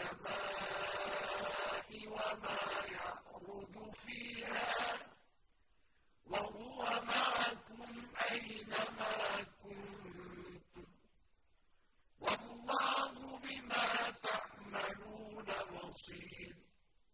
السَّمَاءِ وَمَا